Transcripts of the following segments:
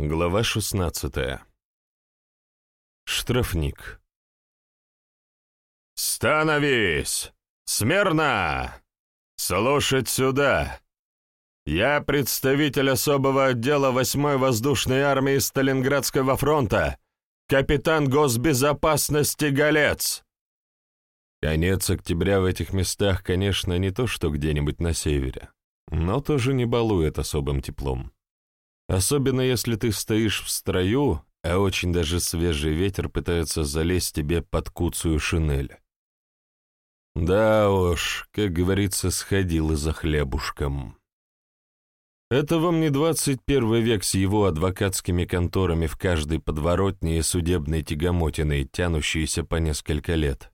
Глава 16. Штрафник. «Становись! Смирно! Слушать сюда! Я представитель особого отдела 8-й воздушной армии Сталинградского фронта, капитан госбезопасности Галец!» Конец октября в этих местах, конечно, не то что где-нибудь на севере, но тоже не балует особым теплом. Особенно если ты стоишь в строю, а очень даже свежий ветер пытается залезть тебе под куцую шинель. Да уж, как говорится, сходил и за хлебушком. Это вам не 21 век с его адвокатскими конторами в каждой подворотне и судебной тягомотиной, тянущейся по несколько лет.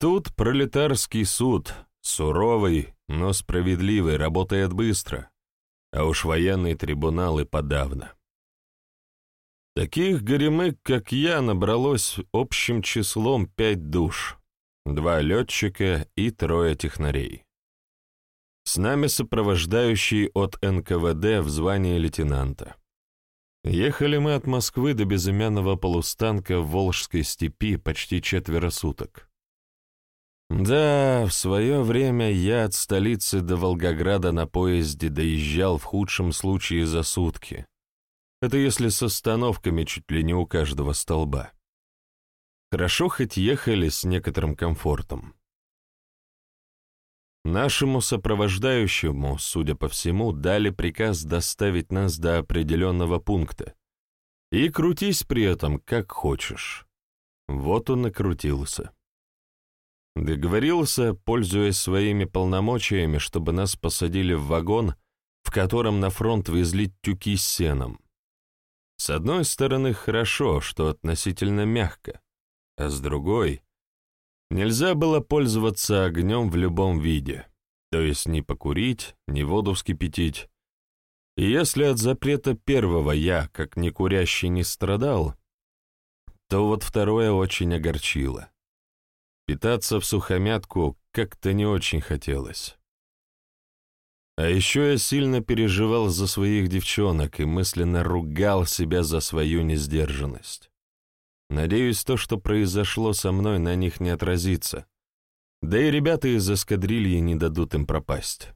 Тут пролетарский суд, суровый, но справедливый, работает быстро а уж военный трибунал и подавно. Таких горемык, как я, набралось общим числом пять душ, два летчика и трое технарей. С нами сопровождающий от НКВД в звании лейтенанта. Ехали мы от Москвы до безымянного полустанка в Волжской степи почти четверо суток. Да, в свое время я от столицы до Волгограда на поезде доезжал в худшем случае за сутки. Это если с остановками чуть ли не у каждого столба. Хорошо хоть ехали с некоторым комфортом. Нашему сопровождающему, судя по всему, дали приказ доставить нас до определенного пункта. И крутись при этом, как хочешь. Вот он и крутился. Договорился, пользуясь своими полномочиями, чтобы нас посадили в вагон, в котором на фронт везли тюки с сеном. С одной стороны, хорошо, что относительно мягко, а с другой — нельзя было пользоваться огнем в любом виде, то есть ни покурить, ни воду вскипятить. И если от запрета первого я, как некурящий, не страдал, то вот второе очень огорчило. Питаться в сухомятку как-то не очень хотелось. А еще я сильно переживал за своих девчонок и мысленно ругал себя за свою несдержанность. Надеюсь, то, что произошло со мной, на них не отразится. Да и ребята из эскадрильи не дадут им пропасть.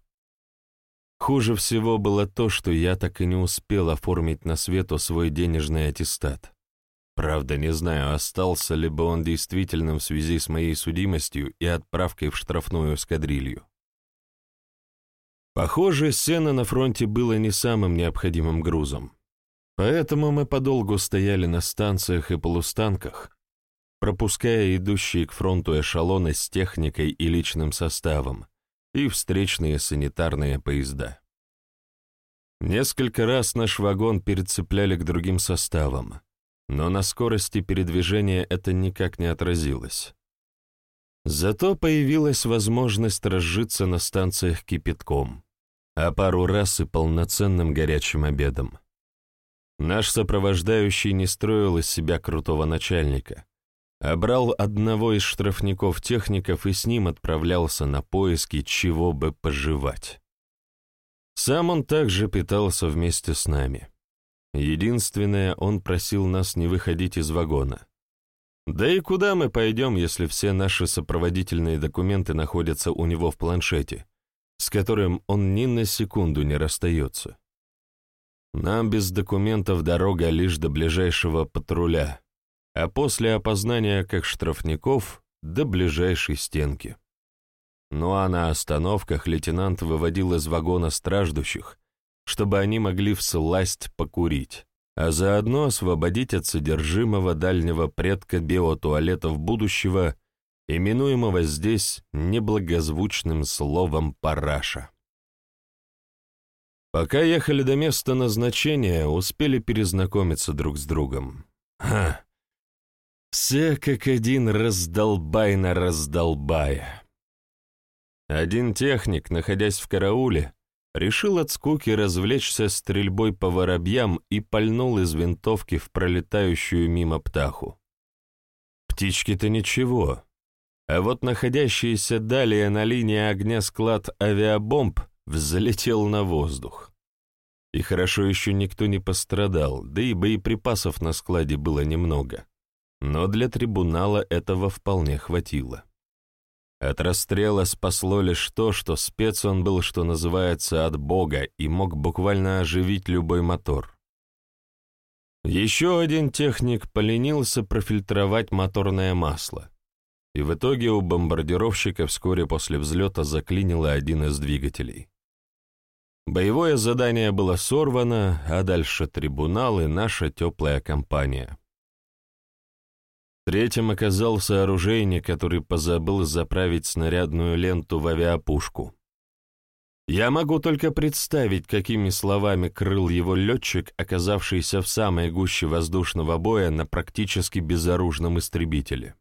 Хуже всего было то, что я так и не успел оформить на свету свой денежный аттестат. Правда, не знаю, остался ли бы он действительным в связи с моей судимостью и отправкой в штрафную эскадрилью. Похоже, сено на фронте было не самым необходимым грузом. Поэтому мы подолгу стояли на станциях и полустанках, пропуская идущие к фронту эшелоны с техникой и личным составом и встречные санитарные поезда. Несколько раз наш вагон перецепляли к другим составам, но на скорости передвижения это никак не отразилось. Зато появилась возможность разжиться на станциях кипятком, а пару раз и полноценным горячим обедом. Наш сопровождающий не строил из себя крутого начальника, а брал одного из штрафников-техников и с ним отправлялся на поиски, чего бы пожевать. Сам он также питался вместе с нами. Единственное, он просил нас не выходить из вагона. Да и куда мы пойдем, если все наши сопроводительные документы находятся у него в планшете, с которым он ни на секунду не расстается? Нам без документов дорога лишь до ближайшего патруля, а после опознания как штрафников — до ближайшей стенки. Ну а на остановках лейтенант выводил из вагона страждущих — чтобы они могли всласть покурить, а заодно освободить от содержимого дальнего предка биотуалетов будущего, именуемого здесь неблагозвучным словом «параша». Пока ехали до места назначения, успели перезнакомиться друг с другом. Ха! Все как один раздолбай на раздолбая. Один техник, находясь в карауле, решил от скуки развлечься стрельбой по воробьям и пальнул из винтовки в пролетающую мимо птаху. Птички-то ничего, а вот находящийся далее на линии огня склад авиабомб взлетел на воздух. И хорошо еще никто не пострадал, да и боеприпасов на складе было немного. Но для трибунала этого вполне хватило. От расстрела спасло лишь то, что спец он был, что называется, от бога и мог буквально оживить любой мотор. Еще один техник поленился профильтровать моторное масло, и в итоге у бомбардировщика вскоре после взлета заклинило один из двигателей. Боевое задание было сорвано, а дальше трибунал и наша теплая компания. Третьим оказался оружейник, который позабыл заправить снарядную ленту в авиапушку. Я могу только представить, какими словами крыл его летчик, оказавшийся в самой гуще воздушного боя на практически безоружном истребителе.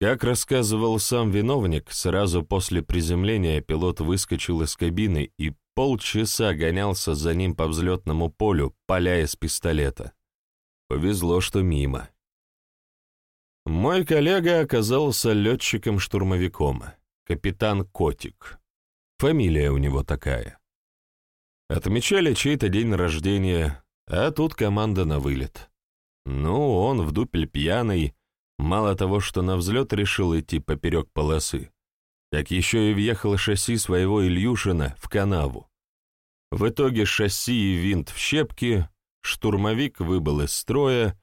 Как рассказывал сам виновник, сразу после приземления пилот выскочил из кабины и полчаса гонялся за ним по взлетному полю, поля из пистолета. Повезло, что мимо. Мой коллега оказался летчиком-штурмовиком, капитан Котик. Фамилия у него такая. Отмечали чей-то день рождения, а тут команда на вылет. Ну, он в дупель пьяный, мало того, что на взлет решил идти поперек полосы, так еще и въехал шасси своего Ильюшина в канаву. В итоге шасси и винт в щепки, штурмовик выбыл из строя,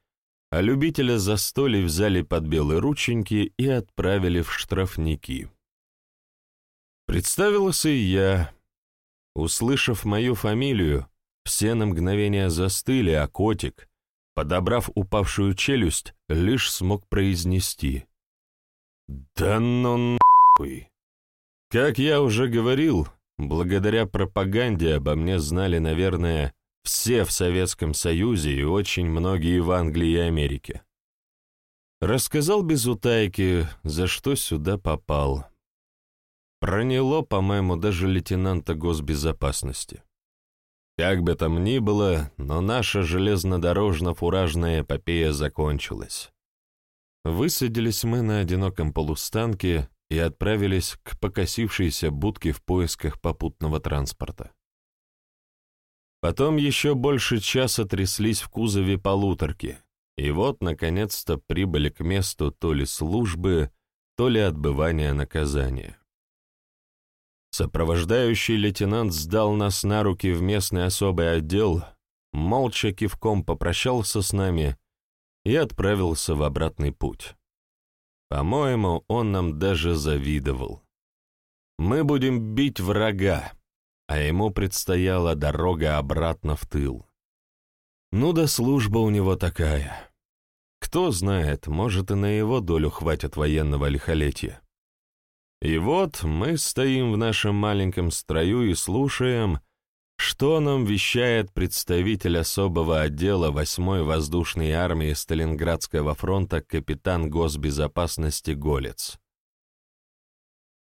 а любителя застолий взяли под белые рученьки и отправили в штрафники. Представился и я. Услышав мою фамилию, все на мгновение застыли, а котик, подобрав упавшую челюсть, лишь смог произнести. «Да ну нахуй!» Как я уже говорил, благодаря пропаганде обо мне знали, наверное, все в Советском Союзе и очень многие в Англии и Америке. Рассказал без утайки, за что сюда попал. Проняло, по-моему, даже лейтенанта госбезопасности. Как бы там ни было, но наша железнодорожно-фуражная эпопея закончилась. Высадились мы на одиноком полустанке и отправились к покосившейся будке в поисках попутного транспорта. Потом еще больше часа тряслись в кузове полуторки, и вот, наконец-то, прибыли к месту то ли службы, то ли отбывания наказания. Сопровождающий лейтенант сдал нас на руки в местный особый отдел, молча кивком попрощался с нами и отправился в обратный путь. По-моему, он нам даже завидовал. Мы будем бить врага, а ему предстояла дорога обратно в тыл. Ну да служба у него такая. Кто знает, может и на его долю хватит военного лихолетия. И вот мы стоим в нашем маленьком строю и слушаем, что нам вещает представитель особого отдела 8-й воздушной армии Сталинградского фронта капитан госбезопасности Голец.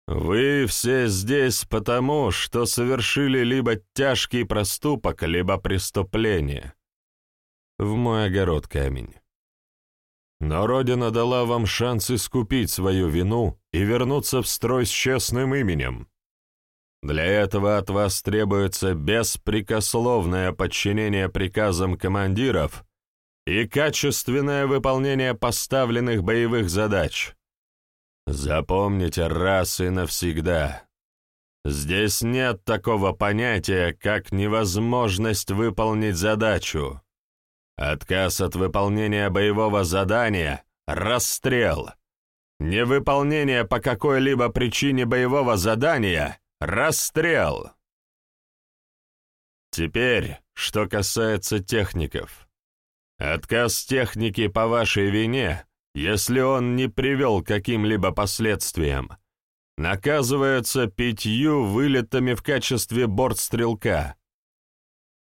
«Вы все здесь потому, что совершили либо тяжкий проступок, либо преступление». В мой огород камень. Но Родина дала вам шанс искупить свою вину и вернуться в строй с честным именем. Для этого от вас требуется беспрекословное подчинение приказам командиров и качественное выполнение поставленных боевых задач. Запомните раз и навсегда. Здесь нет такого понятия, как невозможность выполнить задачу. Отказ от выполнения боевого задания — расстрел. Невыполнение по какой-либо причине боевого задания — расстрел. Теперь, что касается техников. Отказ техники по вашей вине, если он не привел к каким-либо последствиям, наказывается пятью вылетами в качестве бортстрелка —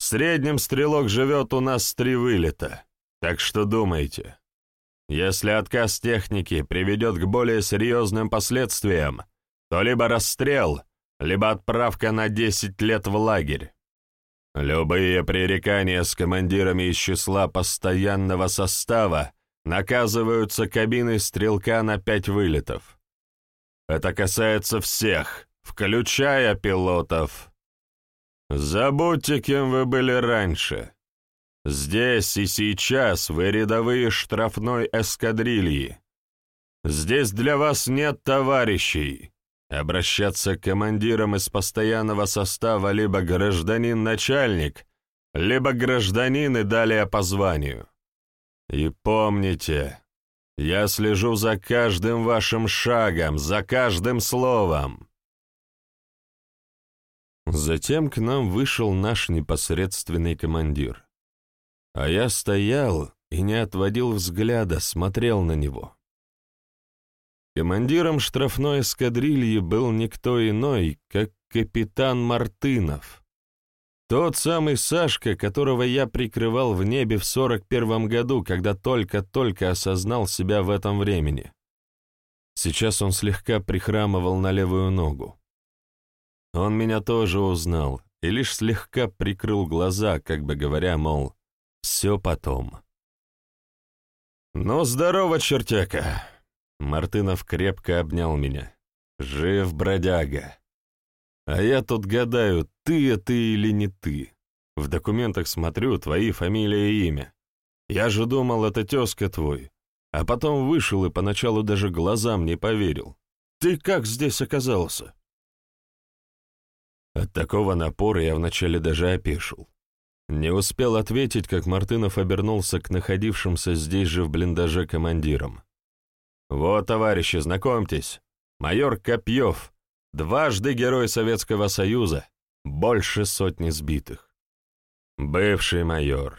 в среднем стрелок живет у нас три вылета, так что думайте. Если отказ техники приведет к более серьезным последствиям, то либо расстрел, либо отправка на 10 лет в лагерь. Любые пререкания с командирами из числа постоянного состава наказываются кабиной стрелка на пять вылетов. Это касается всех, включая пилотов. Забудьте, кем вы были раньше. Здесь и сейчас вы рядовые штрафной эскадрильи. Здесь для вас нет товарищей. Обращаться к командирам из постоянного состава либо гражданин-начальник, либо гражданин и далее по званию. И помните, я слежу за каждым вашим шагом, за каждым словом. Затем к нам вышел наш непосредственный командир. А я стоял и не отводил взгляда, смотрел на него. Командиром штрафной эскадрильи был никто иной, как капитан Мартынов. Тот самый Сашка, которого я прикрывал в небе в сорок первом году, когда только-только осознал себя в этом времени. Сейчас он слегка прихрамывал на левую ногу. Он меня тоже узнал и лишь слегка прикрыл глаза, как бы говоря, мол, все потом. «Ну, здорово, чертяка!» Мартынов крепко обнял меня. «Жив, бродяга!» «А я тут гадаю, ты это или не ты. В документах смотрю, твои фамилия и имя. Я же думал, это тезка твой. А потом вышел и поначалу даже глазам не поверил. Ты как здесь оказался?» От такого напора я вначале даже опешил. Не успел ответить, как Мартынов обернулся к находившимся здесь же в блиндаже командирам. «Вот, товарищи, знакомьтесь, майор Копьев, дважды Герой Советского Союза, больше сотни сбитых. Бывший майор».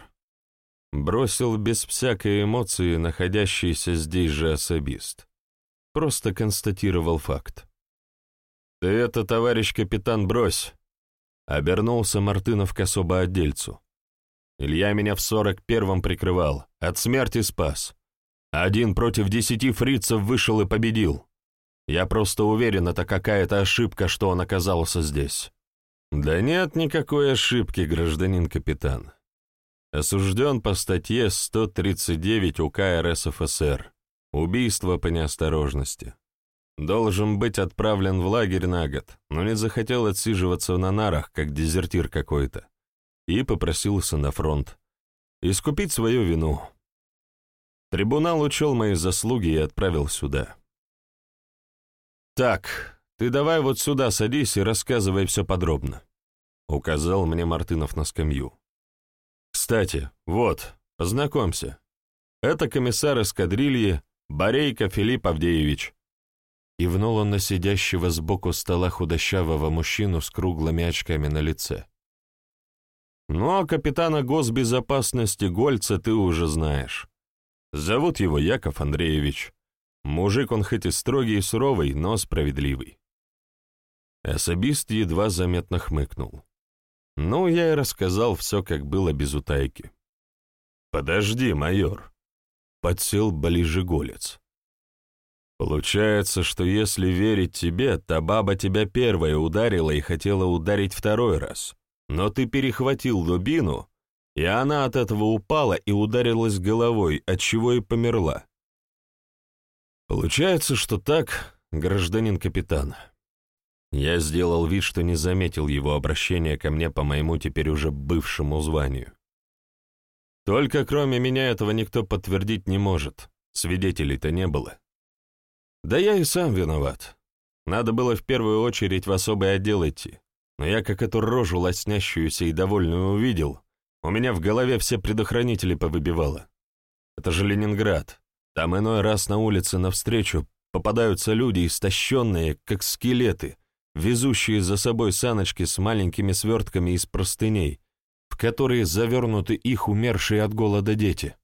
Бросил без всякой эмоции находящийся здесь же особист. Просто констатировал факт. «Ты это, товарищ капитан, брось!» Обернулся Мартынов к особо отдельцу. Илья меня в сорок первом прикрывал, от смерти спас. Один против десяти фрицев вышел и победил. Я просто уверен, это какая-то ошибка, что он оказался здесь. Да нет никакой ошибки, гражданин капитан. Осужден по статье 139 УК РСФСР. Убийство по неосторожности. Должен быть отправлен в лагерь на год, но не захотел отсиживаться на нарах, как дезертир какой-то, и попросился на фронт. Искупить свою вину. Трибунал учел мои заслуги и отправил сюда. «Так, ты давай вот сюда садись и рассказывай все подробно», — указал мне Мартынов на скамью. «Кстати, вот, познакомься. Это комиссар эскадрильи Борейко Филипп Авдеевич. Кивнул он на сидящего сбоку стола худощавого мужчину с круглыми очками на лице. «Ну, а капитана госбезопасности Гольца ты уже знаешь. Зовут его Яков Андреевич. Мужик он хоть и строгий и суровый, но справедливый». Особист едва заметно хмыкнул. Ну, я и рассказал все, как было без утайки. «Подожди, майор», — подсел ближе голец. Получается, что если верить тебе, та баба тебя первая ударила и хотела ударить второй раз. Но ты перехватил дубину, и она от этого упала и ударилась головой, отчего и померла. Получается, что так, гражданин капитан. Я сделал вид, что не заметил его обращения ко мне по моему теперь уже бывшему званию. Только кроме меня этого никто подтвердить не может, свидетелей-то не было. Да я и сам виноват. Надо было в первую очередь в особый отдел идти. Но я как эту рожу лоснящуюся и довольную увидел, у меня в голове все предохранители повыбивало. Это же Ленинград. Там иной раз на улице навстречу попадаются люди, истощенные, как скелеты, везущие за собой саночки с маленькими свертками из простыней, в которые завернуты их умершие от голода дети.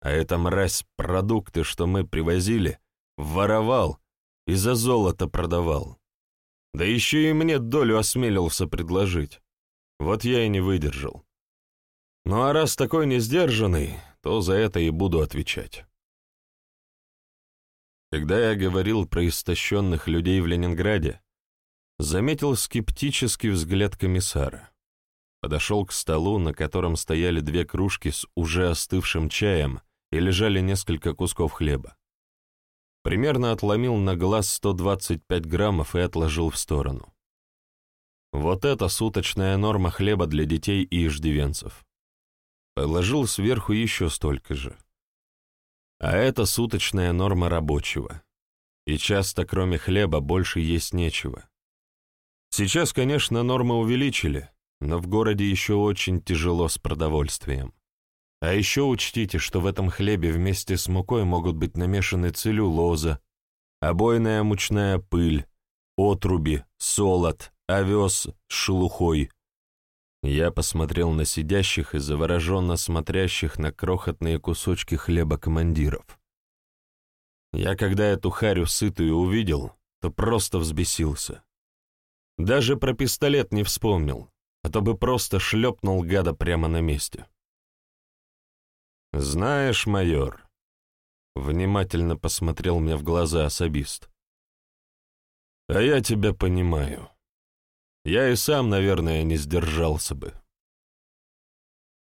А эта мразь продукты, что мы привозили — Воровал и за золото продавал. Да еще и мне долю осмелился предложить. Вот я и не выдержал. Ну а раз такой несдержанный, то за это и буду отвечать. Когда я говорил про истощенных людей в Ленинграде, заметил скептический взгляд комиссара. Подошел к столу, на котором стояли две кружки с уже остывшим чаем и лежали несколько кусков хлеба. Примерно отломил на глаз 125 граммов и отложил в сторону. Вот это суточная норма хлеба для детей и иждивенцев. Положил сверху еще столько же. А это суточная норма рабочего. И часто, кроме хлеба, больше есть нечего. Сейчас, конечно, нормы увеличили, но в городе еще очень тяжело с продовольствием. А еще учтите, что в этом хлебе вместе с мукой могут быть намешаны целлюлоза, обойная мучная пыль, отруби, солод, овес с шелухой. Я посмотрел на сидящих и завороженно смотрящих на крохотные кусочки хлеба командиров. Я когда эту харю сытую увидел, то просто взбесился. Даже про пистолет не вспомнил, а то бы просто шлепнул гада прямо на месте. «Знаешь, майор», — внимательно посмотрел мне в глаза особист, — «а я тебя понимаю. Я и сам, наверное, не сдержался бы».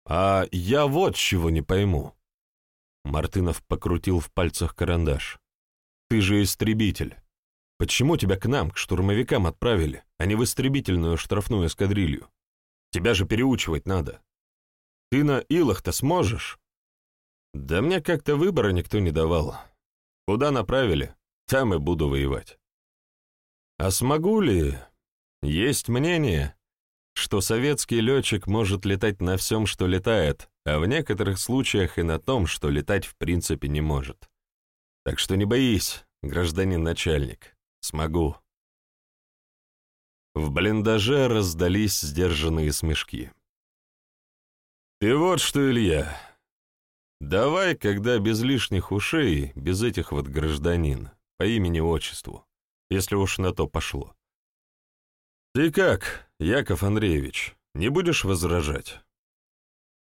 «А я вот чего не пойму». Мартынов покрутил в пальцах карандаш. «Ты же истребитель. Почему тебя к нам, к штурмовикам отправили, а не в истребительную штрафную эскадрилью? Тебя же переучивать надо. Ты на Илах-то сможешь?» Да мне как-то выбора никто не давал. Куда направили, там и буду воевать. А смогу ли? Есть мнение, что советский летчик может летать на всем, что летает, а в некоторых случаях и на том, что летать в принципе не может. Так что не боись, гражданин начальник, смогу. В блиндаже раздались сдержанные смешки. «Ты вот что, Илья, Давай, когда без лишних ушей, без этих вот гражданин, по имени-отчеству, если уж на то пошло. Ты как, Яков Андреевич, не будешь возражать?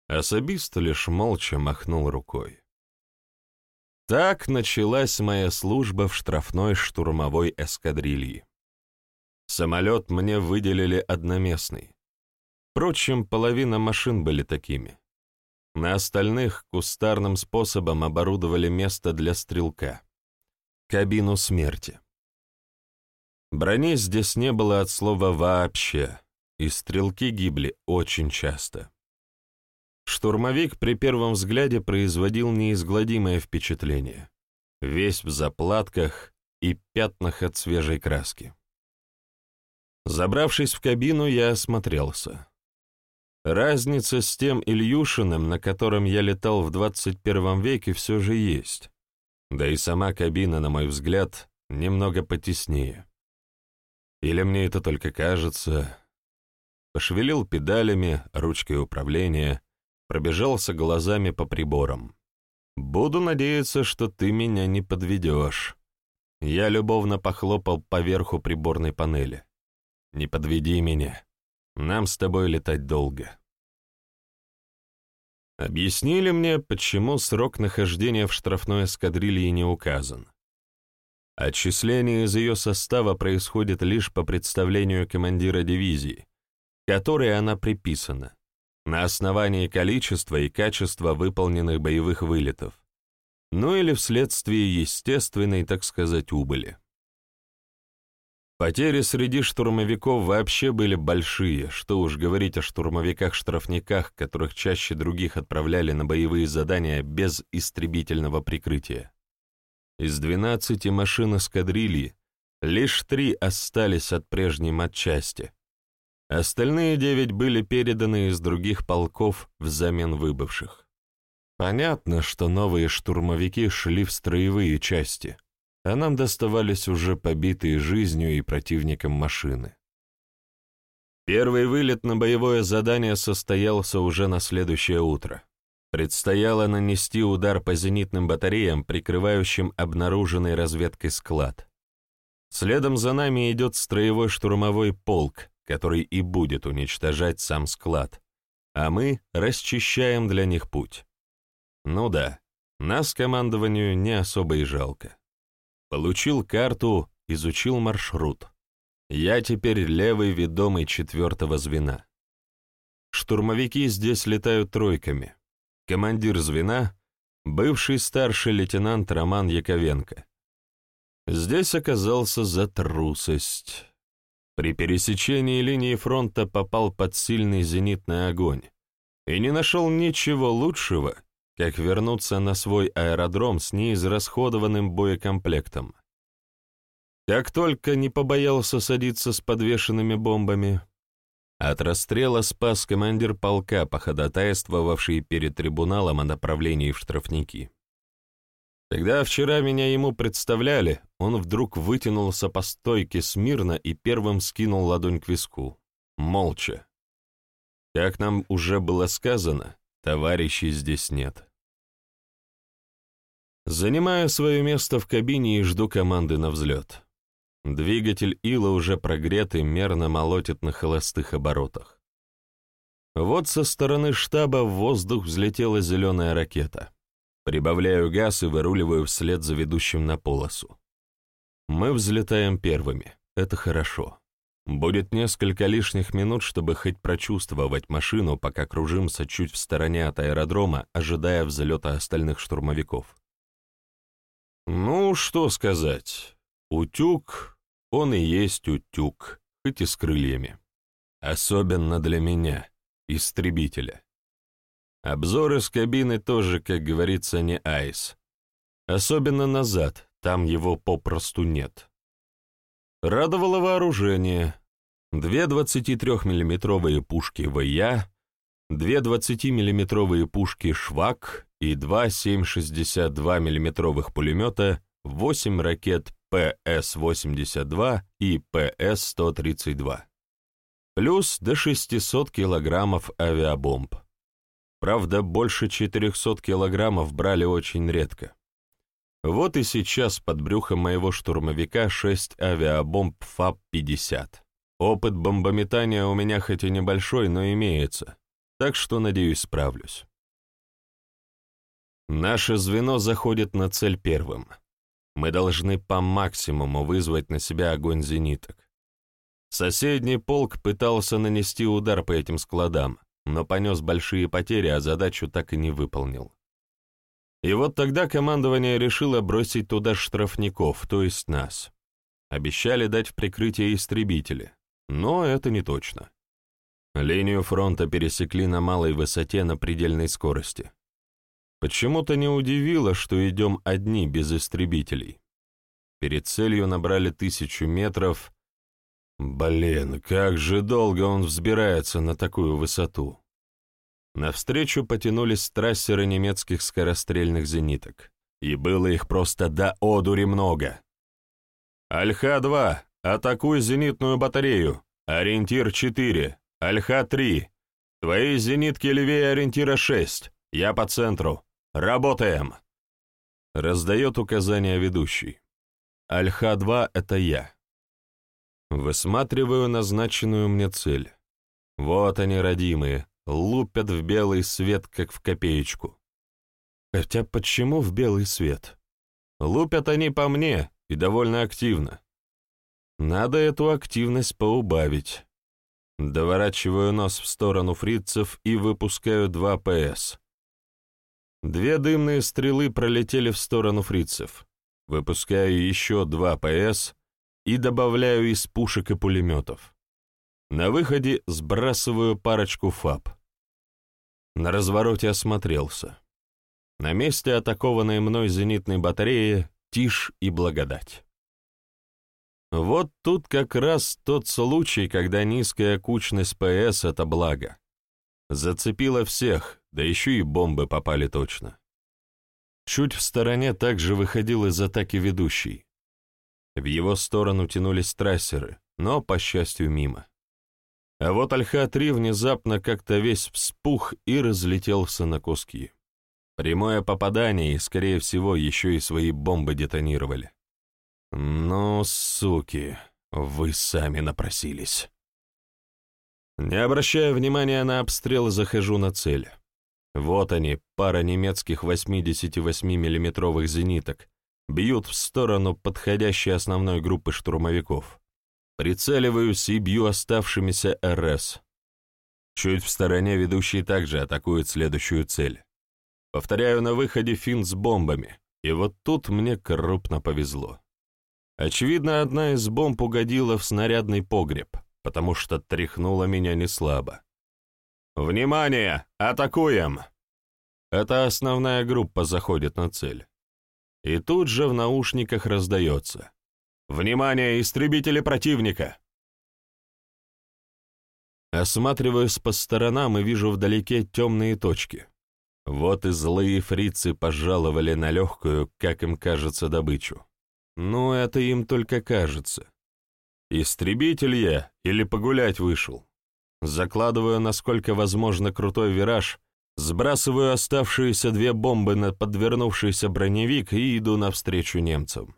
Особист лишь молча махнул рукой. Так началась моя служба в штрафной штурмовой эскадрильи. Самолет мне выделили одноместный. Впрочем, половина машин были такими. На остальных кустарным способом оборудовали место для стрелка — кабину смерти. Брони здесь не было от слова «вообще», и стрелки гибли очень часто. Штурмовик при первом взгляде производил неизгладимое впечатление, весь в заплатках и пятнах от свежей краски. Забравшись в кабину, я осмотрелся. Разница с тем Ильюшиным, на котором я летал в 21 веке, все же есть. Да и сама кабина, на мой взгляд, немного потеснее. Или мне это только кажется? Пошевелил педалями, ручкой управления, пробежался глазами по приборам. Буду надеяться, что ты меня не подведешь. Я любовно похлопал по верху приборной панели. Не подведи меня. Нам с тобой летать долго. Объяснили мне, почему срок нахождения в штрафной эскадрилье не указан. Отчисление из ее состава происходит лишь по представлению командира дивизии, которой она приписана, на основании количества и качества выполненных боевых вылетов, ну или вследствие естественной, так сказать, убыли. Потери среди штурмовиков вообще были большие, что уж говорить о штурмовиках-штрафниках, которых чаще других отправляли на боевые задания без истребительного прикрытия. Из 12 машин эскадрильи лишь три остались от прежней матчасти. Остальные девять были переданы из других полков взамен выбывших. Понятно, что новые штурмовики шли в строевые части — а нам доставались уже побитые жизнью и противником машины. Первый вылет на боевое задание состоялся уже на следующее утро. Предстояло нанести удар по зенитным батареям, прикрывающим обнаруженный разведкой склад. Следом за нами идет строевой штурмовой полк, который и будет уничтожать сам склад, а мы расчищаем для них путь. Ну да, нас командованию не особо и жалко. Получил карту, изучил маршрут. Я теперь левый ведомый четвертого звена. Штурмовики здесь летают тройками. Командир звена — бывший старший лейтенант Роман Яковенко. Здесь оказался за трусость. При пересечении линии фронта попал под сильный зенитный огонь и не нашел ничего лучшего, как вернуться на свой аэродром с неизрасходованным боекомплектом. Как только не побоялся садиться с подвешенными бомбами, от расстрела спас командир полка, походатайствовавший перед трибуналом о направлении в штрафники. Когда вчера меня ему представляли, он вдруг вытянулся по стойке смирно и первым скинул ладонь к виску. Молча. Как нам уже было сказано, товарищей здесь нет. Занимаю свое место в кабине и жду команды на взлет. Двигатель Ила уже прогрет и мерно молотит на холостых оборотах. Вот со стороны штаба в воздух взлетела зеленая ракета. Прибавляю газ и выруливаю вслед за ведущим на полосу. Мы взлетаем первыми, это хорошо. Будет несколько лишних минут, чтобы хоть прочувствовать машину, пока кружимся чуть в стороне от аэродрома, ожидая взлета остальных штурмовиков. Ну, что сказать. Утюг он и есть утюг, хоть и с крыльями. Особенно для меня, истребителя. Обзор из кабины тоже, как говорится, не айс. Особенно назад, там его попросту нет. Радовало вооружение. Две 23-миллиметровые пушки ВЯ, две 20-миллиметровые пушки «Швак» и два 7,62 миллиметровых пулемета, восемь ракет ПС-82 и ПС-132. Плюс до 600 килограммов авиабомб. Правда, больше 400 килограммов брали очень редко. Вот и сейчас под брюхом моего штурмовика 6 авиабомб ФАП-50. Опыт бомбометания у меня хоть и небольшой, но имеется, так что, надеюсь, справлюсь. Наше звено заходит на цель первым — мы должны по максимуму вызвать на себя огонь зениток. Соседний полк пытался нанести удар по этим складам, но понес большие потери, а задачу так и не выполнил. И вот тогда командование решило бросить туда штрафников, то есть нас. Обещали дать в прикрытие истребители, но это не точно. Линию фронта пересекли на малой высоте на предельной скорости. Почему-то не удивило, что идем одни, без истребителей. Перед целью набрали тысячу метров. Блин, как же долго он взбирается на такую высоту. Навстречу потянулись трассеры немецких скорострельных зениток. И было их просто до одури много. «Альха-2, атакуй зенитную батарею. Ориентир 4. Альха-3. Твои зенитки левее ориентира 6. Я по центру. Работаем!» Раздает указания ведущий. Альха-2 — это я. Высматриваю назначенную мне цель. Вот они, родимые, лупят в белый свет, как в копеечку. Хотя почему в белый свет? Лупят они по мне, и довольно активно. Надо эту активность поубавить. Доворачиваю нос в сторону фрицев и выпускаю два ПС. Две дымные стрелы пролетели в сторону фрицев. Выпускаю еще два ПС и добавляю из пушек и пулеметов. На выходе сбрасываю парочку ФАП. На развороте осмотрелся. На месте атакованной мной зенитной батареи тишь и благодать. Вот тут как раз тот случай, когда низкая кучность ПС — это благо. Зацепило всех, да еще и бомбы попали точно. Чуть в стороне также выходил из атаки ведущий. В его сторону тянулись трассеры, но, по счастью, мимо. А вот Альха-3 внезапно как-то весь вспух и разлетелся на куски. Прямое попадание, и, скорее всего, еще и свои бомбы детонировали. Ну, суки, вы сами напросились. Не обращая внимания на обстрел, захожу на цель. Вот они, пара немецких 88 миллиметровых зениток, бьют в сторону подходящей основной группы штурмовиков. Прицеливаюсь и бью оставшимися РС. Чуть в стороне ведущий также атакует следующую цель. Повторяю на выходе финт с бомбами, и вот тут мне крупно повезло. Очевидно, одна из бомб угодила в снарядный погреб, потому что тряхнула меня неслабо. «Внимание! Атакуем!» Эта основная группа заходит на цель. И тут же в наушниках раздается. «Внимание, истребители противника!» Осматриваюсь по сторонам и вижу вдалеке темные точки. Вот и злые фрицы пожаловали на легкую, как им кажется, добычу. Но это им только кажется. Истребитель я или погулять вышел? Закладываю, насколько возможно, крутой вираж, сбрасываю оставшиеся две бомбы на подвернувшийся броневик и иду навстречу немцам.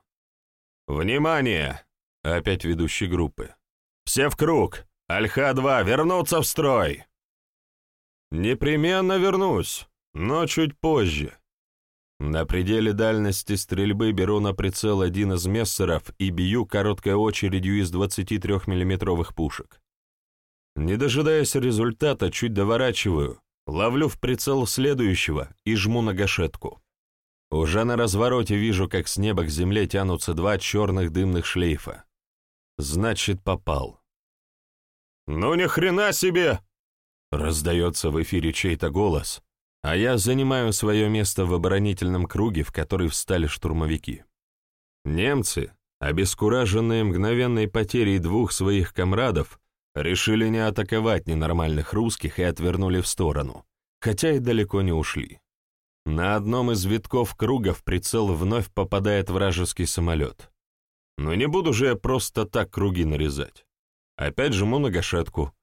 «Внимание!» — опять ведущий группы. «Все в круг! Альха-2, вернуться в строй!» «Непременно вернусь, но чуть позже. На пределе дальности стрельбы беру на прицел один из мессеров и бью короткой очередью из 23 миллиметровых пушек. Не дожидаясь результата, чуть доворачиваю, ловлю в прицел следующего и жму на гашетку. Уже на развороте вижу, как с неба к земле тянутся два черных дымных шлейфа. Значит, попал. «Ну ни хрена себе!» Раздается в эфире чей-то голос, а я занимаю свое место в оборонительном круге, в который встали штурмовики. Немцы, обескураженные мгновенной потерей двух своих комрадов, решили не атаковать ненормальных русских и отвернули в сторону, хотя и далеко не ушли. На одном из витков круга в прицел вновь попадает вражеский самолет. Но не буду же я просто так круги нарезать. Опять жму на гашетку,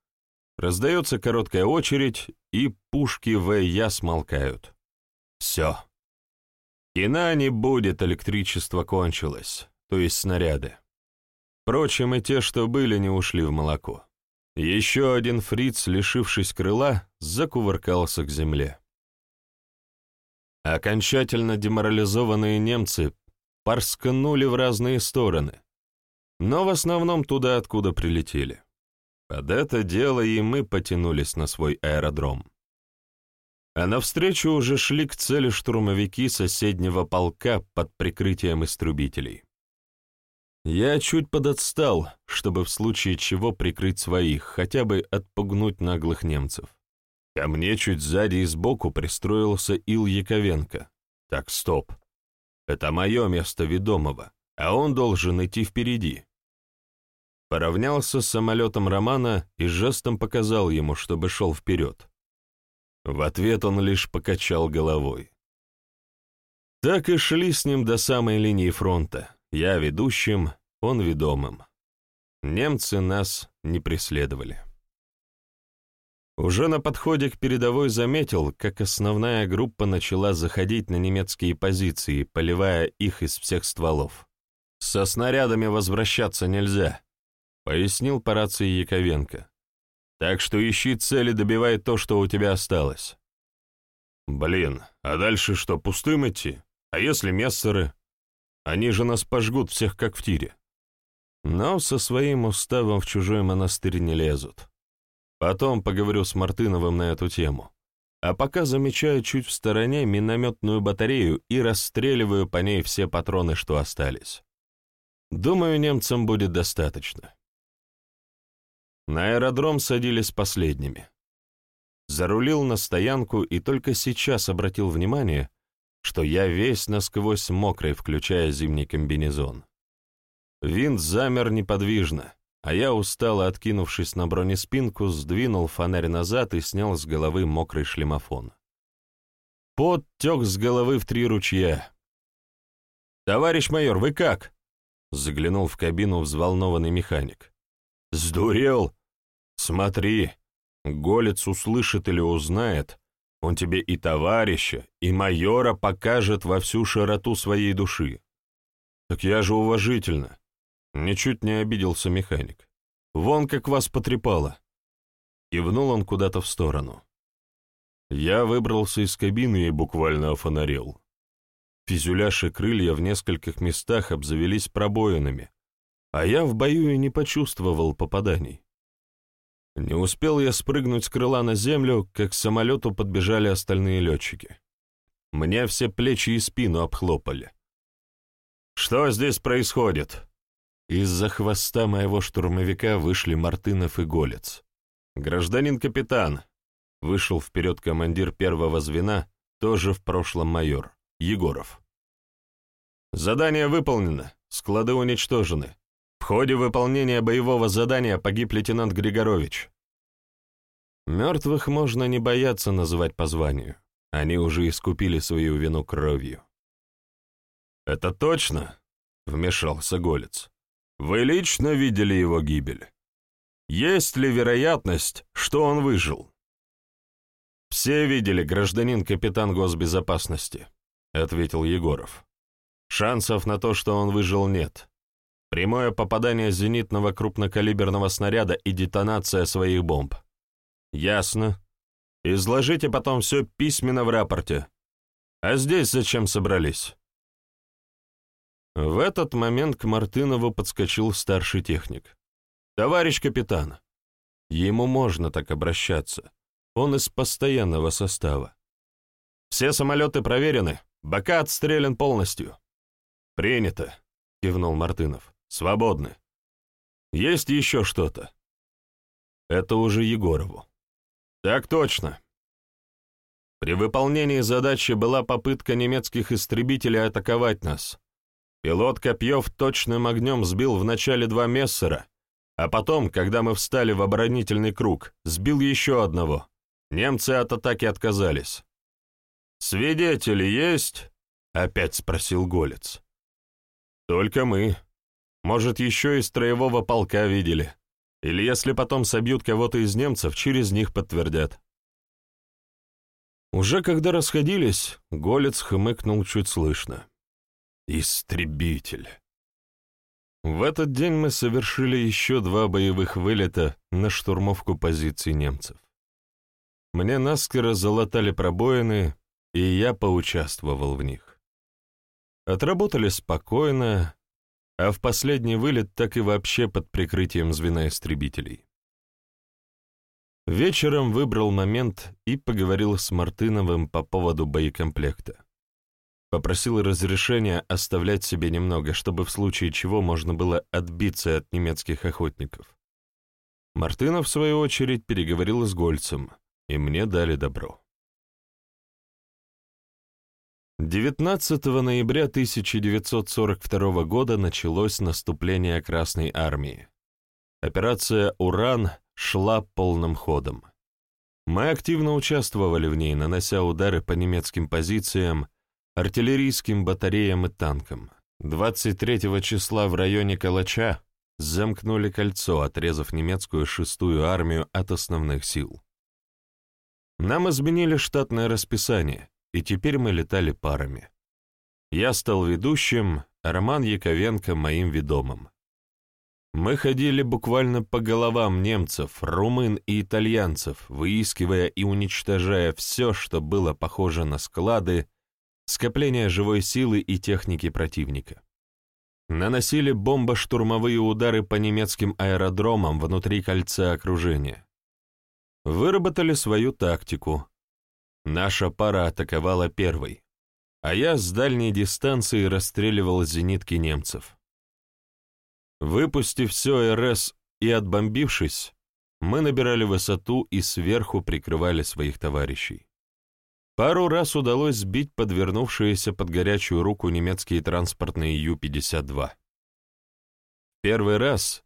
Раздается короткая очередь, и пушки В.Я. смолкают. Все. Кино не будет, электричество кончилось, то есть снаряды. Впрочем, и те, что были, не ушли в молоко. Еще один фриц, лишившись крыла, закувыркался к земле. Окончательно деморализованные немцы порскнули в разные стороны, но в основном туда, откуда прилетели. Под это дело и мы потянулись на свой аэродром. А навстречу уже шли к цели штурмовики соседнего полка под прикрытием истребителей. Я чуть подотстал, чтобы в случае чего прикрыть своих, хотя бы отпугнуть наглых немцев. Ко мне чуть сзади и сбоку пристроился Ил Яковенко. Так, стоп. Это мое место ведомого, а он должен идти впереди. Поравнялся с самолетом Романа и жестом показал ему, чтобы шел вперед. В ответ он лишь покачал головой. Так и шли с ним до самой линии фронта, я ведущим, он ведомым. Немцы нас не преследовали. Уже на подходе к передовой заметил, как основная группа начала заходить на немецкие позиции, поливая их из всех стволов. Со снарядами возвращаться нельзя, — пояснил по рации Яковенко. «Так что ищи цели, добивай то, что у тебя осталось». «Блин, а дальше что, пустым идти? А если мессеры? Они же нас пожгут всех, как в тире». Но со своим уставом в чужой монастырь не лезут. Потом поговорю с Мартыновым на эту тему. А пока замечаю чуть в стороне минометную батарею и расстреливаю по ней все патроны, что остались. Думаю, немцам будет достаточно. На аэродром садились последними. Зарулил на стоянку и только сейчас обратил внимание, что я весь насквозь мокрый, включая зимний комбинезон. Винт замер неподвижно, а я, устало откинувшись на бронеспинку, сдвинул фонарь назад и снял с головы мокрый шлемофон. Пот тек с головы в три ручья. «Товарищ майор, вы как?» — заглянул в кабину взволнованный механик. «Сдурел? Смотри, голец услышит или узнает, он тебе и товарища, и майора покажет во всю широту своей души. Так я же уважительно». Ничуть не обиделся механик. «Вон как вас потрепало!» Кивнул он куда-то в сторону. Я выбрался из кабины и буквально офонарел. Фюзеляж и крылья в нескольких местах обзавелись пробоинами, а я в бою и не почувствовал попаданий. Не успел я спрыгнуть с крыла на землю, как к самолету подбежали остальные летчики. Мне все плечи и спину обхлопали. «Что здесь происходит?» из-за хвоста моего штурмовика вышли Мартынов и Голец. «Гражданин капитан!» — вышел вперед командир первого звена, тоже в прошлом майор, Егоров. «Задание выполнено, склады уничтожены. В ходе выполнения боевого задания погиб лейтенант Григорович. Мертвых можно не бояться называть по званию. Они уже искупили свою вину кровью. «Это точно?» — вмешался Голец. «Вы лично видели его гибель? Есть ли вероятность, что он выжил?» «Все видели, гражданин капитан госбезопасности», — ответил Егоров. «Шансов на то, что он выжил, нет. Прямое попадание зенитного крупнокалиберного снаряда и детонация своих бомб. Ясно. Изложите потом все письменно в рапорте. А здесь зачем собрались? В этот момент к Мартынову подскочил старший техник. «Товарищ капитан, ему можно так обращаться. Он из постоянного состава. Все самолеты проверены, бока отстрелян полностью». «Принято», — кивнул Мартынов. «Свободны. Есть еще что-то?» Это уже Егорову. Так точно. При выполнении задачи была попытка немецких истребителей атаковать нас. Пилот Копьев точным огнем сбил вначале два мессера, а потом, когда мы встали в оборонительный круг, сбил еще одного. Немцы от атаки отказались. «Свидетели есть?» — опять спросил Голец. «Только мы. Может, еще из строевого полка видели. Или если потом собьют кого-то из немцев, через них подтвердят. Уже когда расходились, Голец хмыкнул чуть слышно. «Истребитель!» В этот день мы совершили еще два боевых вылета на штурмовку позиций немцев. Мне наскоро залатали пробоины, и я поучаствовал в них. Отработали спокойно, а в последний вылет так и вообще под прикрытием звена истребителей. Вечером выбрал момент и поговорил с Мартыновым по поводу боекомплекта. Попросил разрешения оставлять себе немного, чтобы в случае чего можно было отбиться от немецких охотников. Мартынов, в свою очередь, переговорил с Гольцем, и мне дали добро. 19 ноября 1942 года началось наступление Красной Армии. Операция «Уран» шла полным ходом. Мы активно участвовали в ней, нанося удары по немецким позициям, артиллерийским батареям и танкам. 23 числа в районе Калача замкнули кольцо, отрезав немецкую шестую армию от основных сил. Нам изменили штатное расписание — и теперь мы летали парами. Я стал ведущим, а Роман Яковенко — моим ведомым. Мы ходили буквально по головам немцев, румын и итальянцев, выискивая и уничтожая все, что было похоже на склады, скопление живой силы и техники противника. Наносили бомбо-штурмовые удары по немецким аэродромам внутри кольца окружения. Выработали свою тактику, Наша пара атаковала первой, а я с дальней дистанции расстреливал зенитки немцев. Выпустив все РС и отбомбившись, мы набирали высоту и сверху прикрывали своих товарищей. Пару раз удалось сбить подвернувшиеся под горячую руку немецкие транспортные Ю-52. Первый раз,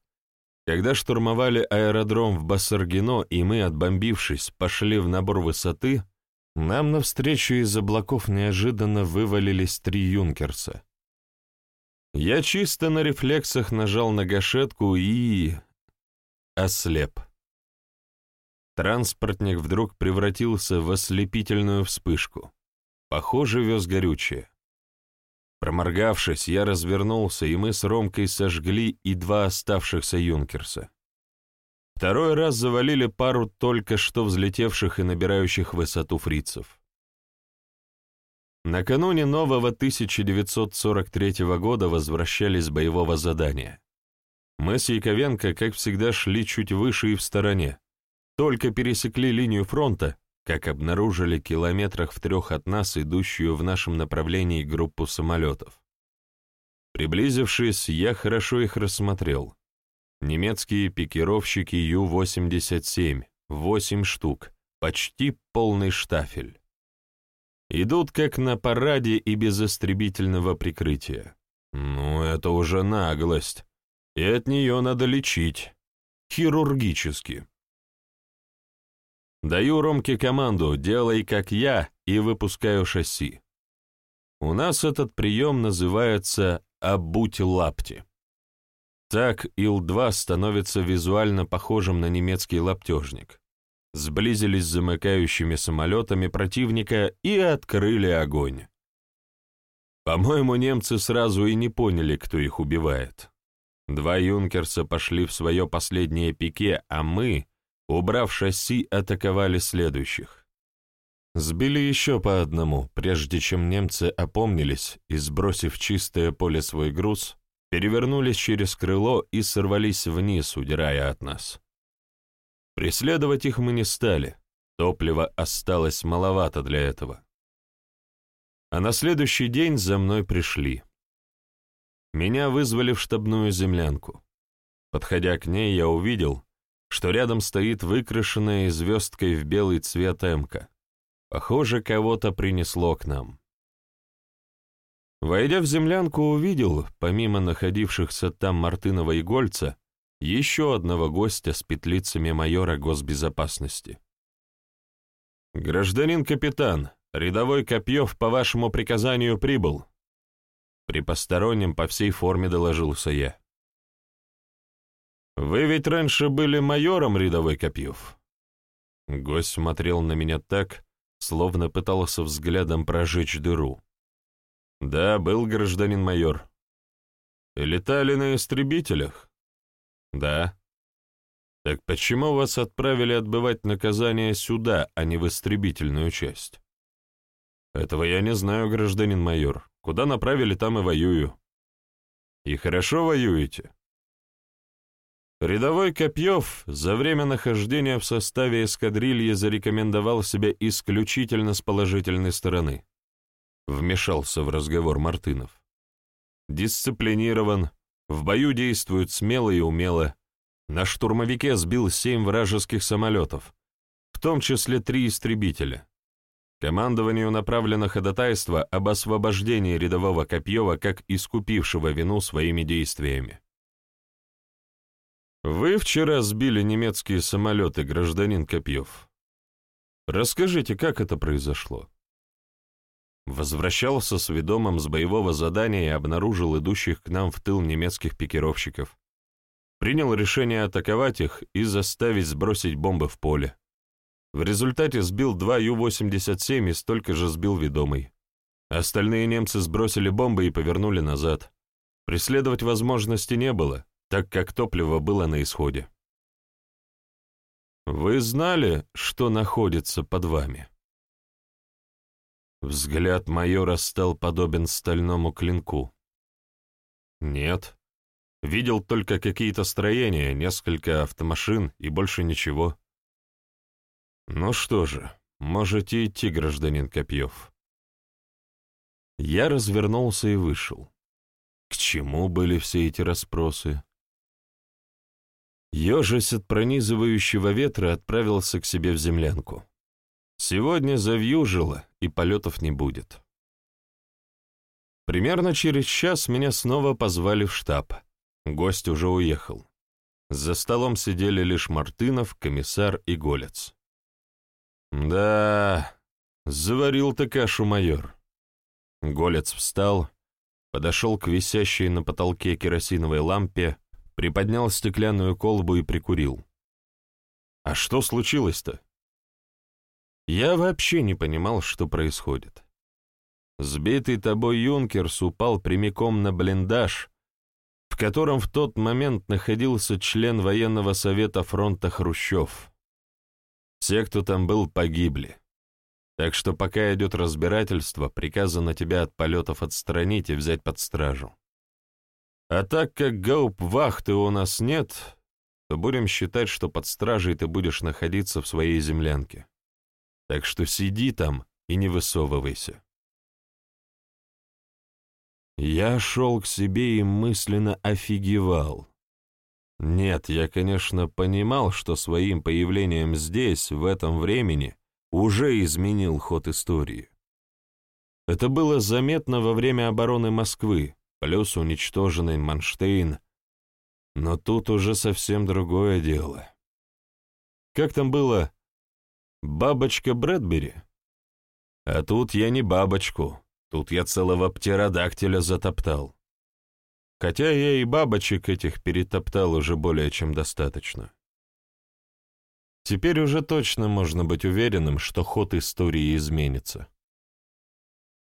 когда штурмовали аэродром в Бассаргино, и мы, отбомбившись, пошли в набор высоты, нам навстречу из облаков неожиданно вывалились три юнкерса. Я чисто на рефлексах нажал на гашетку и... ослеп. Транспортник вдруг превратился в ослепительную вспышку. Похоже, вез горючее. Проморгавшись, я развернулся, и мы с Ромкой сожгли и два оставшихся юнкерса. Второй раз завалили пару только что взлетевших и набирающих высоту фрицев. Накануне нового 1943 года возвращались с боевого задания. Мы с Яковенко, как всегда, шли чуть выше и в стороне. Только пересекли линию фронта, как обнаружили километрах в трех от нас идущую в нашем направлении группу самолетов. Приблизившись, я хорошо их рассмотрел. Немецкие пикировщики Ю-87, 8 штук, почти полный штафель. Идут как на параде и без истребительного прикрытия. Ну, это уже наглость, и от нее надо лечить. Хирургически. Даю Ромке команду «делай как я» и выпускаю шасси. У нас этот прием называется «обуть лапти». Так Ил-2 становится визуально похожим на немецкий лаптежник. Сблизились с замыкающими самолетами противника и открыли огонь. По-моему, немцы сразу и не поняли, кто их убивает. Два юнкерса пошли в свое последнее пике, а мы, Убрав шасси, атаковали следующих. Сбили еще по одному, прежде чем немцы опомнились и, сбросив чистое поле свой груз, перевернулись через крыло и сорвались вниз, удирая от нас. Преследовать их мы не стали, топлива осталось маловато для этого. А на следующий день за мной пришли. Меня вызвали в штабную землянку. Подходя к ней, я увидел, что рядом стоит выкрашенная звездкой в белый цвет эмка. Похоже, кого-то принесло к нам. Войдя в землянку, увидел, помимо находившихся там Мартынова и Гольца, еще одного гостя с петлицами майора госбезопасности. «Гражданин капитан, рядовой Копьев по вашему приказанию прибыл». При постороннем по всей форме доложился я. «Вы ведь раньше были майором, рядовой Копьев?» Гость смотрел на меня так, словно пытался взглядом прожечь дыру. «Да, был гражданин майор». «Летали на истребителях?» «Да». «Так почему вас отправили отбывать наказание сюда, а не в истребительную часть?» «Этого я не знаю, гражданин майор. Куда направили, там и воюю». «И хорошо воюете?» Рядовой Копьев за время нахождения в составе эскадрильи зарекомендовал себя исключительно с положительной стороны. Вмешался в разговор Мартынов. Дисциплинирован, в бою действует смело и умело. На штурмовике сбил семь вражеских самолетов, в том числе три истребителя. Командованию направлено ходатайство об освобождении рядового Копьева как искупившего вину своими действиями. Вы вчера сбили немецкие самолеты, гражданин Копьев. Расскажите, как это произошло? Возвращался с ведомым с боевого задания и обнаружил идущих к нам в тыл немецких пикировщиков. Принял решение атаковать их и заставить сбросить бомбы в поле. В результате сбил два Ю-87 и столько же сбил ведомый. Остальные немцы сбросили бомбы и повернули назад. Преследовать возможности не было, так как топливо было на исходе. «Вы знали, что находится под вами?» Взгляд майора стал подобен стальному клинку. «Нет. Видел только какие-то строения, несколько автомашин и больше ничего». «Ну что же, можете идти, гражданин Копьев». Я развернулся и вышел. К чему были все эти расспросы? Ежась от пронизывающего ветра отправился к себе в землянку. Сегодня завьюжило, и полетов не будет. Примерно через час меня снова позвали в штаб. Гость уже уехал. За столом сидели лишь Мартынов, комиссар и Голец. «Да, заварил-то кашу майор». Голец встал, подошел к висящей на потолке керосиновой лампе, приподнял стеклянную колбу и прикурил. «А что случилось-то?» Я вообще не понимал, что происходит. Сбитый тобой Юнкерс упал прямиком на блиндаж, в котором в тот момент находился член военного совета фронта Хрущев. Все, кто там был, погибли. Так что пока идет разбирательство, приказано тебя от полетов отстранить и взять под стражу. А так как гауп-вахты у нас нет, то будем считать, что под стражей ты будешь находиться в своей землянке. Так что сиди там и не высовывайся. Я шел к себе и мысленно офигевал. Нет, я, конечно, понимал, что своим появлением здесь, в этом времени, уже изменил ход истории. Это было заметно во время обороны Москвы, плюс уничтоженный Манштейн. Но тут уже совсем другое дело. Как там было? Бабочка Брэдбери? А тут я не бабочку, тут я целого птеродактиля затоптал. Хотя я и бабочек этих перетоптал уже более чем достаточно. Теперь уже точно можно быть уверенным, что ход истории изменится.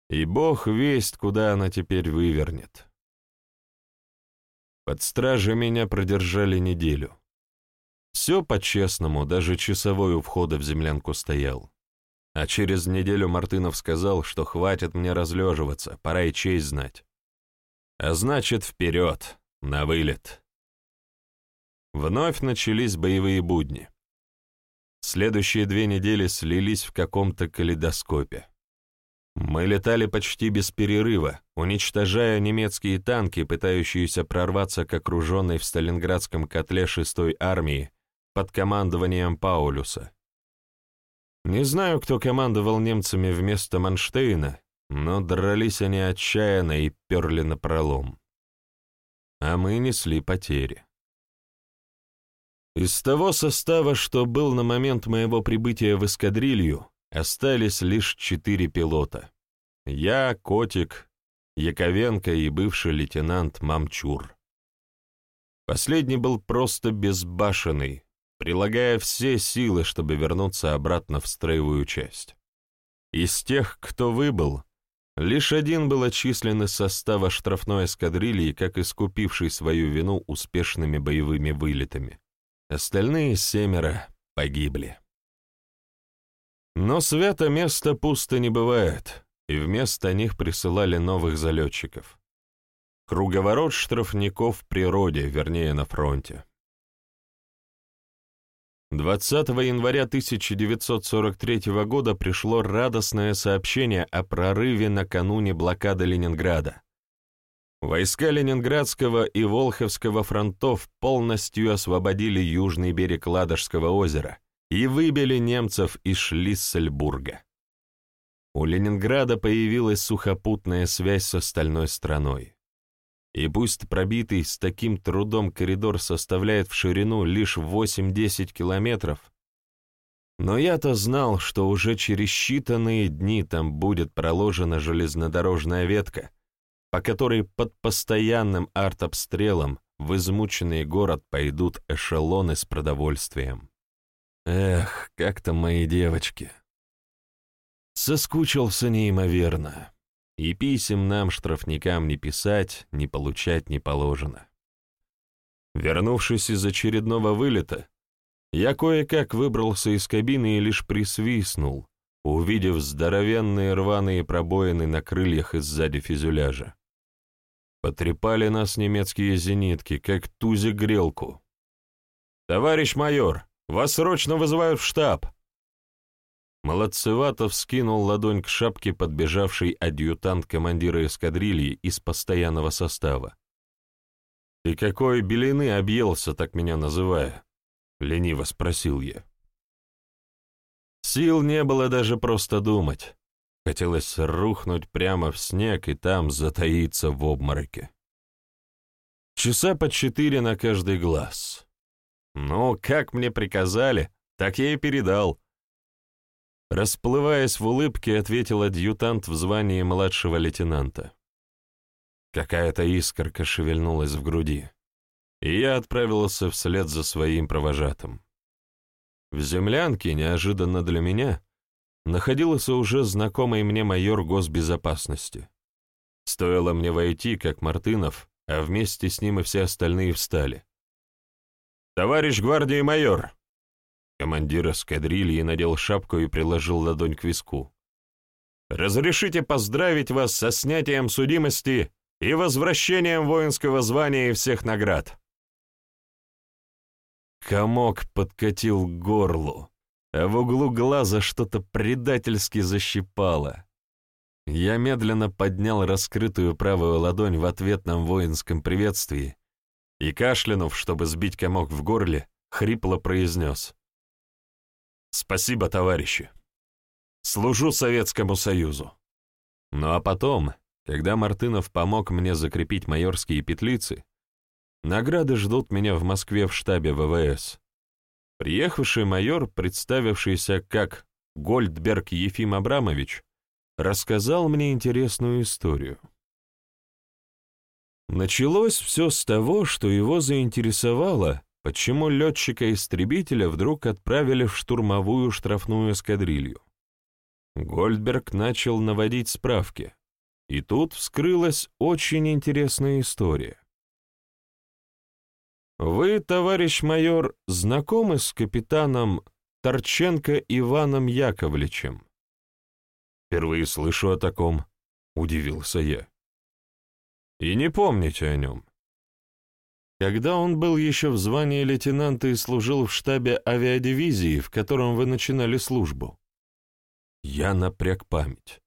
И бог весть, куда она теперь вывернет. Под стражей меня продержали неделю. Все по-честному, даже часовой у входа в землянку стоял. А через неделю Мартынов сказал, что хватит мне разлеживаться, пора и честь знать. А значит, вперед, на вылет. Вновь начались боевые будни. Следующие две недели слились в каком-то калейдоскопе. Мы летали почти без перерыва, уничтожая немецкие танки, пытающиеся прорваться к окруженной в Сталинградском котле шестой армии под командованием Паулюса. Не знаю, кто командовал немцами вместо Манштейна, но дрались они отчаянно и перли на пролом. А мы несли потери. Из того состава, что был на момент моего прибытия в эскадрилью, остались лишь четыре пилота. Я, Котик, Яковенко и бывший лейтенант Мамчур. Последний был просто безбашенный, прилагая все силы, чтобы вернуться обратно в строевую часть. Из тех, кто выбыл, лишь один был отчислен из состава штрафной эскадрильи, как искупивший свою вину успешными боевыми вылетами. Остальные семеро погибли. Но свято место пусто не бывает, и вместо них присылали новых залетчиков. Круговорот штрафников в природе, вернее, на фронте. 20 января 1943 года пришло радостное сообщение о прорыве накануне блокады Ленинграда. Войска Ленинградского и Волховского фронтов полностью освободили южный берег Ладожского озера и выбили немцев из Шлиссельбурга. У Ленинграда появилась сухопутная связь с остальной страной. И пусть пробитый с таким трудом коридор составляет в ширину лишь 8-10 километров, но я-то знал, что уже через считанные дни там будет проложена железнодорожная ветка, по которой под постоянным артобстрелом в измученный город пойдут эшелоны с продовольствием. Эх, как там мои девочки. Соскучился неимоверно. И писем нам, штрафникам, не писать, не получать не положено. Вернувшись из очередного вылета, я кое-как выбрался из кабины и лишь присвистнул, увидев здоровенные рваные пробоины на крыльях и сзади фюзеляжа. Потрепали нас немецкие зенитки, как тузи-грелку. «Товарищ майор, вас срочно вызывают в штаб!» Молодцеватов скинул ладонь к шапке подбежавший адъютант командира эскадрильи из постоянного состава. «Ты какой белины объелся, так меня называя?» — лениво спросил я. Сил не было даже просто думать. Хотелось рухнуть прямо в снег и там затаиться в обмороке. Часа по четыре на каждый глаз. Ну, как мне приказали, так я и передал — Расплываясь в улыбке, ответил адъютант в звании младшего лейтенанта. Какая-то искорка шевельнулась в груди, и я отправился вслед за своим провожатым. В землянке, неожиданно для меня, находился уже знакомый мне майор госбезопасности. Стоило мне войти, как Мартынов, а вместе с ним и все остальные встали. «Товарищ гвардии майор!» Командир эскадрильи надел шапку и приложил ладонь к виску. «Разрешите поздравить вас со снятием судимости и возвращением воинского звания и всех наград!» Комок подкатил к горлу, а в углу глаза что-то предательски защипало. Я медленно поднял раскрытую правую ладонь в ответном воинском приветствии и, кашлянув, чтобы сбить комок в горле, хрипло произнес. «Спасибо, товарищи. Служу Советскому Союзу». Ну а потом, когда Мартынов помог мне закрепить майорские петлицы, награды ждут меня в Москве в штабе ВВС. Приехавший майор, представившийся как Гольдберг Ефим Абрамович, рассказал мне интересную историю. Началось все с того, что его заинтересовало, почему летчика-истребителя вдруг отправили в штурмовую штрафную эскадрилью. Гольдберг начал наводить справки, и тут вскрылась очень интересная история. «Вы, товарищ майор, знакомы с капитаном Торченко Иваном Яковлевичем?» «Впервые слышу о таком», — удивился я. «И не помните о нем?» Когда он был еще в звании лейтенанта и служил в штабе авиадивизии, в котором вы начинали службу? Я напряг память,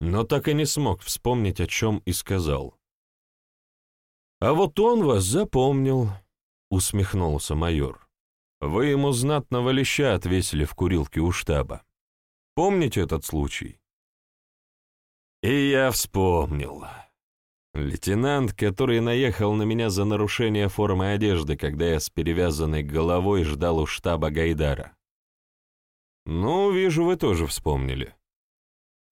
но так и не смог вспомнить, о чем и сказал. «А вот он вас запомнил», — усмехнулся майор. «Вы ему знатного леща отвесили в курилке у штаба. Помните этот случай?» И я вспомнил. Лейтенант, который наехал на меня за нарушение формы одежды, когда я с перевязанной головой ждал у штаба Гайдара. Ну, вижу, вы тоже вспомнили.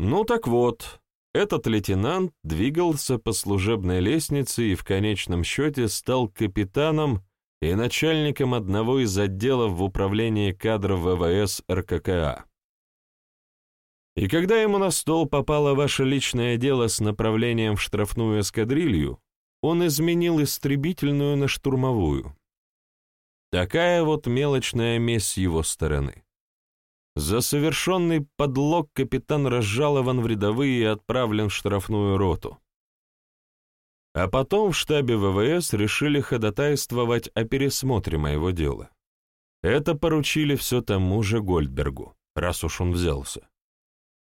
Ну так вот, этот лейтенант двигался по служебной лестнице и в конечном счете стал капитаном и начальником одного из отделов в управлении кадров ВВС РККА. И когда ему на стол попало ваше личное дело с направлением в штрафную эскадрилью, он изменил истребительную на штурмовую. Такая вот мелочная месть его стороны. За совершенный подлог капитан разжалован в рядовые и отправлен в штрафную роту. А потом в штабе ВВС решили ходатайствовать о пересмотре моего дела. Это поручили все тому же Гольдбергу, раз уж он взялся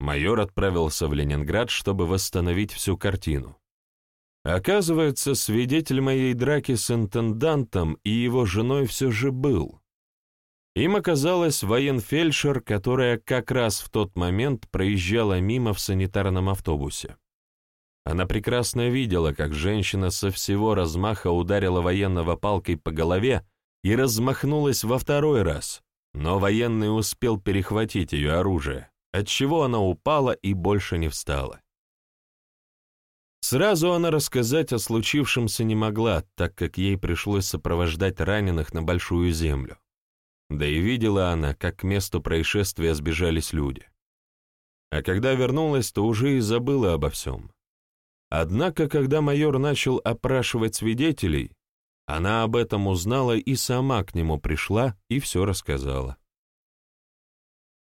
майор отправился в Ленинград, чтобы восстановить всю картину. Оказывается, свидетель моей драки с интендантом и его женой все же был. Им оказалась военфельдшер, которая как раз в тот момент проезжала мимо в санитарном автобусе. Она прекрасно видела, как женщина со всего размаха ударила военного палкой по голове и размахнулась во второй раз, но военный успел перехватить ее оружие отчего она упала и больше не встала. Сразу она рассказать о случившемся не могла, так как ей пришлось сопровождать раненых на Большую Землю. Да и видела она, как к месту происшествия сбежались люди. А когда вернулась, то уже и забыла обо всем. Однако, когда майор начал опрашивать свидетелей, она об этом узнала и сама к нему пришла и все рассказала.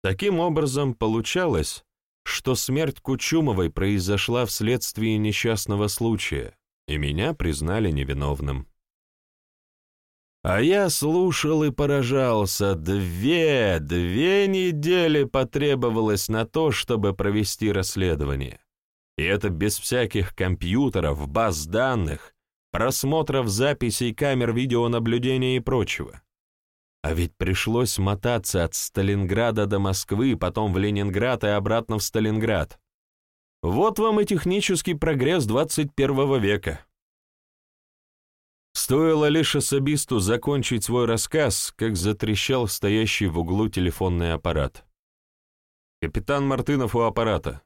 Таким образом, получалось, что смерть Кучумовой произошла вследствие несчастного случая, и меня признали невиновным. А я слушал и поражался. Две, две недели потребовалось на то, чтобы провести расследование. И это без всяких компьютеров, баз данных, просмотров записей камер видеонаблюдения и прочего. А ведь пришлось мотаться от Сталинграда до Москвы, потом в Ленинград и обратно в Сталинград. Вот вам и технический прогресс 21 века. Стоило лишь особисту закончить свой рассказ, как затрещал стоящий в углу телефонный аппарат. «Капитан Мартынов у аппарата».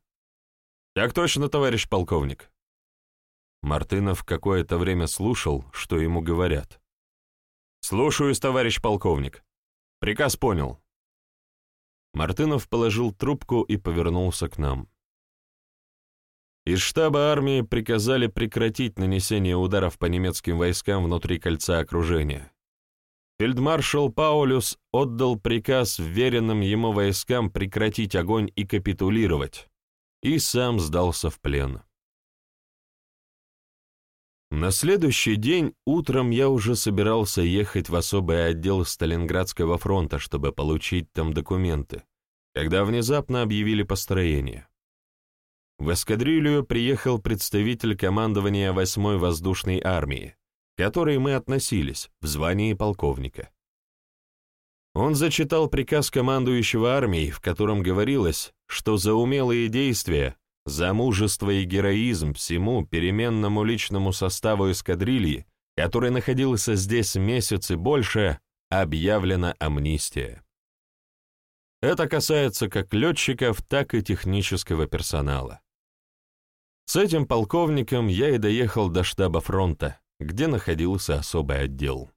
«Так точно, товарищ полковник». Мартынов какое-то время слушал, что ему говорят. «Слушаюсь, товарищ полковник. Приказ понял». Мартынов положил трубку и повернулся к нам. Из штаба армии приказали прекратить нанесение ударов по немецким войскам внутри кольца окружения. Фельдмаршал Паулюс отдал приказ вверенным ему войскам прекратить огонь и капитулировать, и сам сдался в плен. На следующий день утром я уже собирался ехать в особый отдел Сталинградского фронта, чтобы получить там документы, когда внезапно объявили построение. в эскадрилью приехал представитель командования 8-й воздушной армии, к которой мы относились, в звании полковника. Он зачитал приказ командующего армией, в котором говорилось, что за умелые действия, за мужество и героизм всему переменному личному составу эскадрильи, который находился здесь месяц и больше, объявлена амнистия. Это касается как летчиков, так и технического персонала. С этим полковником я и доехал до штаба фронта, где находился особый отдел.